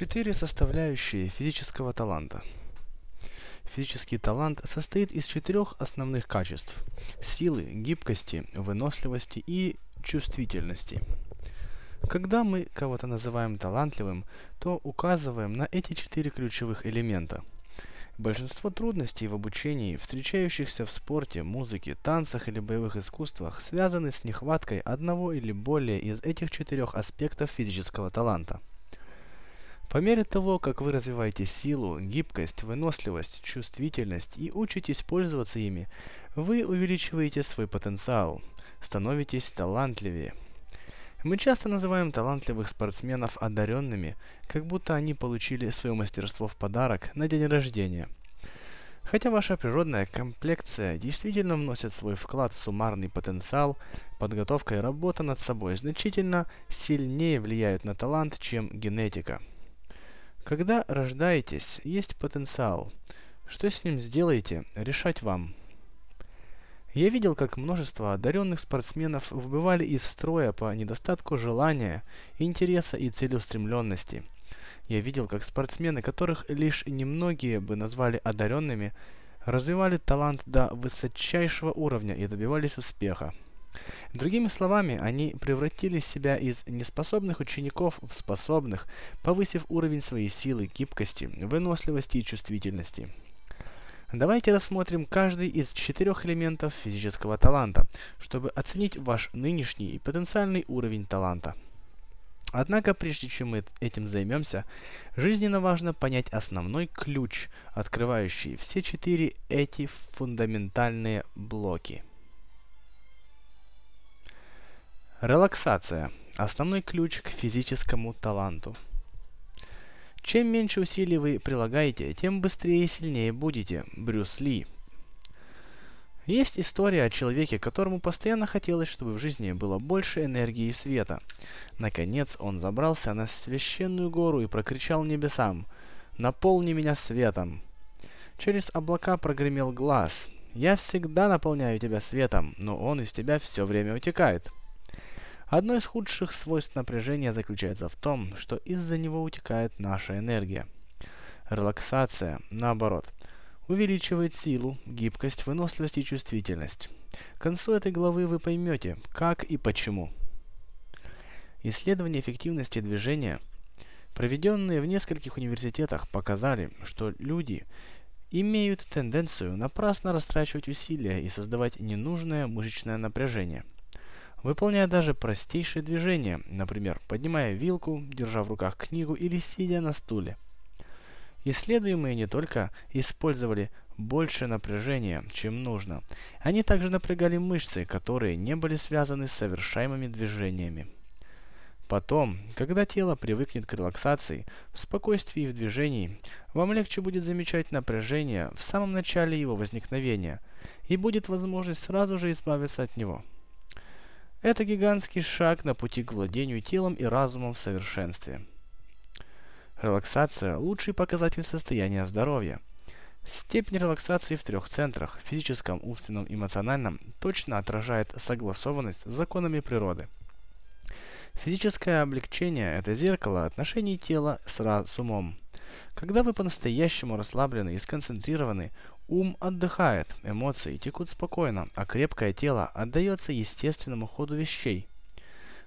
Четыре составляющие физического таланта. Физический талант состоит из четырех основных качеств – силы, гибкости, выносливости и чувствительности. Когда мы кого-то называем талантливым, то указываем на эти четыре ключевых элемента. Большинство трудностей в обучении, встречающихся в спорте, музыке, танцах или боевых искусствах, связаны с нехваткой одного или более из этих четырех аспектов физического таланта. По мере того, как вы развиваете силу, гибкость, выносливость, чувствительность и учитесь пользоваться ими, вы увеличиваете свой потенциал, становитесь талантливее. Мы часто называем талантливых спортсменов одаренными, как будто они получили свое мастерство в подарок на день рождения. Хотя ваша природная комплекция действительно вносит свой вклад в суммарный потенциал, подготовка и работа над собой значительно сильнее влияют на талант, чем генетика. Когда рождаетесь, есть потенциал. Что с ним сделаете, решать вам. Я видел, как множество одаренных спортсменов выбывали из строя по недостатку желания, интереса и целеустремленности. Я видел, как спортсмены, которых лишь немногие бы назвали одаренными, развивали талант до высочайшего уровня и добивались успеха. Другими словами, они превратили себя из неспособных учеников в способных, повысив уровень своей силы, гибкости, выносливости и чувствительности. Давайте рассмотрим каждый из четырех элементов физического таланта, чтобы оценить ваш нынешний и потенциальный уровень таланта. Однако, прежде чем мы этим займемся, жизненно важно понять основной ключ, открывающий все четыре эти фундаментальные блоки – Релаксация – основной ключ к физическому таланту. Чем меньше усилий вы прилагаете, тем быстрее и сильнее будете. Брюс Ли. Есть история о человеке, которому постоянно хотелось, чтобы в жизни было больше энергии и света. Наконец он забрался на священную гору и прокричал небесам «Наполни меня светом!». Через облака прогремел глаз «Я всегда наполняю тебя светом, но он из тебя все время утекает». Одно из худших свойств напряжения заключается в том, что из-за него утекает наша энергия. Релаксация, наоборот, увеличивает силу, гибкость, выносливость и чувствительность. К концу этой главы вы поймете, как и почему. Исследования эффективности движения, проведенные в нескольких университетах, показали, что люди имеют тенденцию напрасно растрачивать усилия и создавать ненужное мышечное напряжение – выполняя даже простейшие движения, например, поднимая вилку, держа в руках книгу или сидя на стуле. Исследуемые не только использовали больше напряжения, чем нужно, они также напрягали мышцы, которые не были связаны с совершаемыми движениями. Потом, когда тело привыкнет к релаксации, в спокойствии и в движении, вам легче будет замечать напряжение в самом начале его возникновения, и будет возможность сразу же избавиться от него. Это гигантский шаг на пути к владению телом и разумом в совершенстве. Релаксация – лучший показатель состояния здоровья. Степень релаксации в трех центрах – физическом, умственном эмоциональном – точно отражает согласованность с законами природы. Физическое облегчение – это зеркало отношений тела с, с умом. Когда вы по-настоящему расслаблены и сконцентрированы, Ум отдыхает, эмоции текут спокойно, а крепкое тело отдается естественному ходу вещей.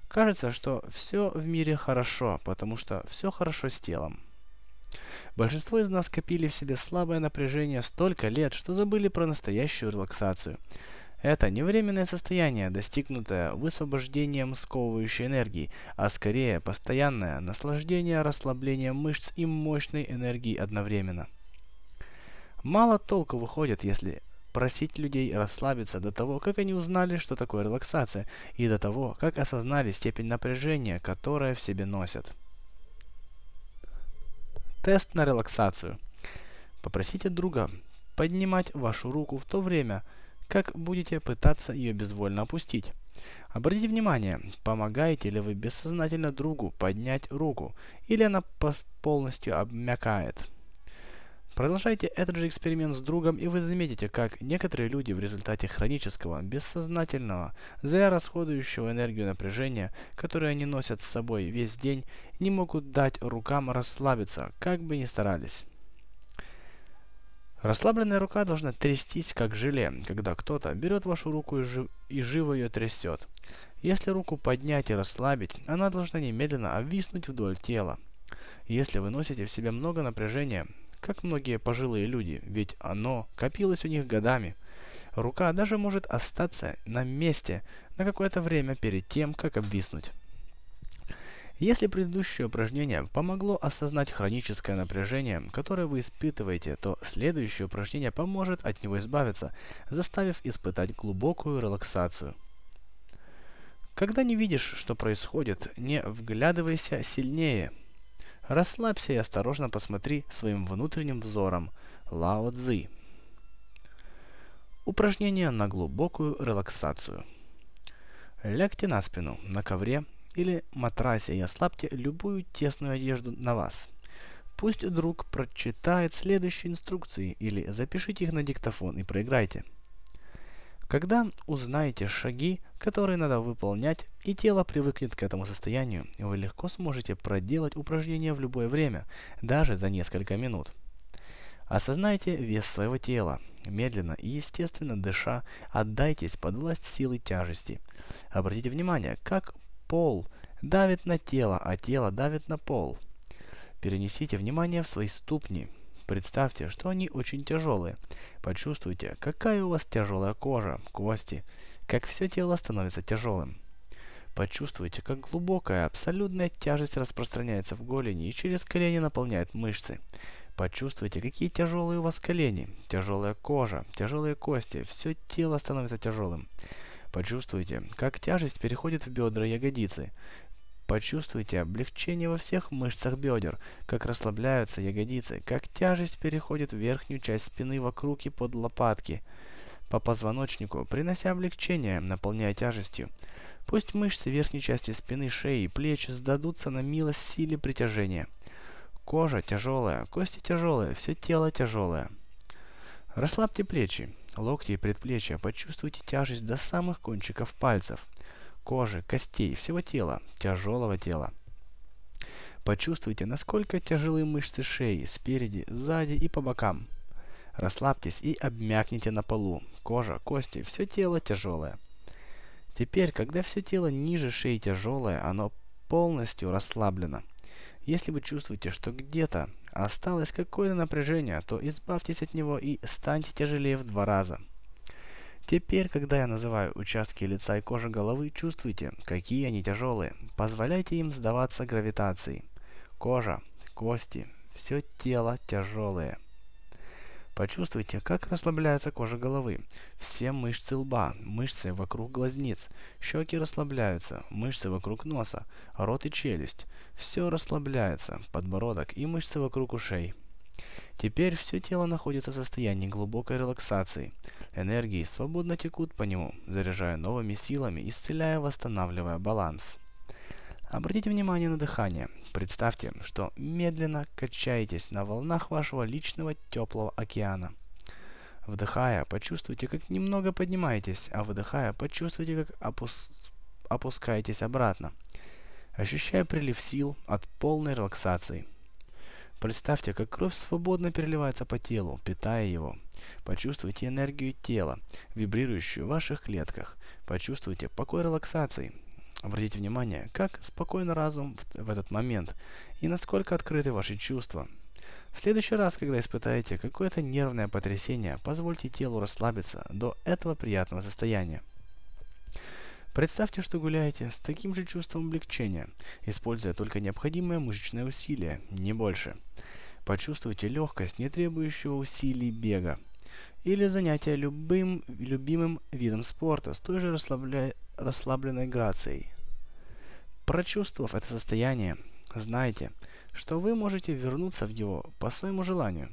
Кажется, что все в мире хорошо, потому что все хорошо с телом. Большинство из нас копили в себе слабое напряжение столько лет, что забыли про настоящую релаксацию. Это не временное состояние, достигнутое высвобождением сковывающей энергии, а скорее постоянное наслаждение расслаблением мышц и мощной энергии одновременно. Мало толку выходит, если просить людей расслабиться до того, как они узнали, что такое релаксация, и до того, как осознали степень напряжения, которое в себе носят. Тест на релаксацию. Попросите друга поднимать вашу руку в то время, как будете пытаться ее безвольно опустить. Обратите внимание, помогаете ли вы бессознательно другу поднять руку, или она полностью обмякает. Продолжайте этот же эксперимент с другом, и вы заметите, как некоторые люди в результате хронического, бессознательного, зря расходующего энергию напряжения, которое они носят с собой весь день, не могут дать рукам расслабиться, как бы ни старались. Расслабленная рука должна трястись, как желе, когда кто-то берет вашу руку и, жив... и живо ее трясет. Если руку поднять и расслабить, она должна немедленно обвиснуть вдоль тела. Если вы носите в себе много напряжения, как многие пожилые люди, ведь оно копилось у них годами. Рука даже может остаться на месте на какое-то время перед тем, как обвиснуть. Если предыдущее упражнение помогло осознать хроническое напряжение, которое вы испытываете, то следующее упражнение поможет от него избавиться, заставив испытать глубокую релаксацию. Когда не видишь, что происходит, не вглядывайся сильнее – Расслабься и осторожно посмотри своим внутренним взором. Лао Цзи. Упражнение на глубокую релаксацию. Лягте на спину, на ковре или матрасе и ослабьте любую тесную одежду на вас. Пусть друг прочитает следующие инструкции или запишите их на диктофон и проиграйте. Когда узнаете шаги, которые надо выполнять, и тело привыкнет к этому состоянию, вы легко сможете проделать упражнения в любое время, даже за несколько минут. Осознайте вес своего тела. Медленно и естественно дыша, отдайтесь под власть силы тяжести. Обратите внимание, как пол давит на тело, а тело давит на пол. Перенесите внимание в свои ступни. Представьте, что они очень тяжелые. Почувствуйте, какая у вас тяжелая кожа, кости, как все тело становится тяжелым. Почувствуйте, как глубокая, абсолютная тяжесть распространяется в голени и через колени наполняет мышцы. Почувствуйте, какие тяжелые у вас колени, тяжелая кожа, тяжелые кости, все тело становится тяжелым. Почувствуйте, как тяжесть переходит в бедра ягодицы. Почувствуйте облегчение во всех мышцах бедер, как расслабляются ягодицы, как тяжесть переходит в верхнюю часть спины вокруг и под лопатки, по позвоночнику, принося облегчение, наполняя тяжестью. Пусть мышцы верхней части спины, шеи и плеч сдадутся на милость силе притяжения. Кожа тяжелая, кости тяжелые, все тело тяжелое. Расслабьте плечи, локти и предплечья, почувствуйте тяжесть до самых кончиков пальцев кожи, костей, всего тела, тяжелого тела. Почувствуйте, насколько тяжелые мышцы шеи спереди, сзади и по бокам. Расслабьтесь и обмякните на полу. Кожа, кости, все тело тяжелое. Теперь, когда все тело ниже шеи тяжелое, оно полностью расслаблено. Если вы чувствуете, что где-то осталось какое-то напряжение, то избавьтесь от него и станьте тяжелее в два раза. Теперь, когда я называю участки лица и кожи головы, чувствуйте, какие они тяжелые. Позволяйте им сдаваться гравитации. Кожа, кости, все тело тяжелые. Почувствуйте, как расслабляется кожа головы. Все мышцы лба, мышцы вокруг глазниц, щеки расслабляются, мышцы вокруг носа, рот и челюсть. Все расслабляется, подбородок и мышцы вокруг ушей. Теперь все тело находится в состоянии глубокой релаксации. Энергии свободно текут по нему, заряжая новыми силами, исцеляя, восстанавливая баланс. Обратите внимание на дыхание. Представьте, что медленно качаетесь на волнах вашего личного теплого океана. Вдыхая, почувствуйте, как немного поднимаетесь, а выдыхая, почувствуйте, как опус... опускаетесь обратно. Ощущая прилив сил от полной релаксации. Представьте, как кровь свободно переливается по телу, питая его. Почувствуйте энергию тела, вибрирующую в ваших клетках. Почувствуйте покой релаксации. Обратите внимание, как спокойно разум в этот момент и насколько открыты ваши чувства. В следующий раз, когда испытаете какое-то нервное потрясение, позвольте телу расслабиться до этого приятного состояния. Представьте, что гуляете с таким же чувством облегчения, используя только необходимое мышечное усилие, не больше. Почувствуйте легкость, не требующего усилий бега. Или занятия любым любимым видом спорта с той же расслабля... расслабленной грацией. Прочувствовав это состояние, знайте, что вы можете вернуться в него по своему желанию.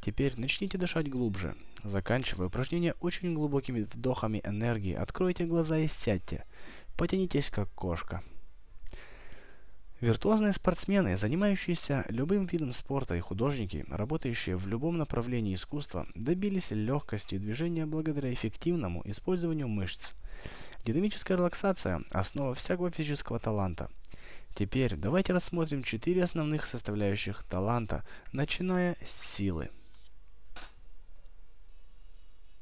Теперь начните дышать глубже, Заканчивая упражнение очень глубокими вдохами энергии, откройте глаза и сядьте. Потянитесь как кошка. Виртуозные спортсмены, занимающиеся любым видом спорта и художники, работающие в любом направлении искусства, добились легкости движения благодаря эффективному использованию мышц. Динамическая релаксация – основа всякого физического таланта. Теперь давайте рассмотрим четыре основных составляющих таланта, начиная с силы.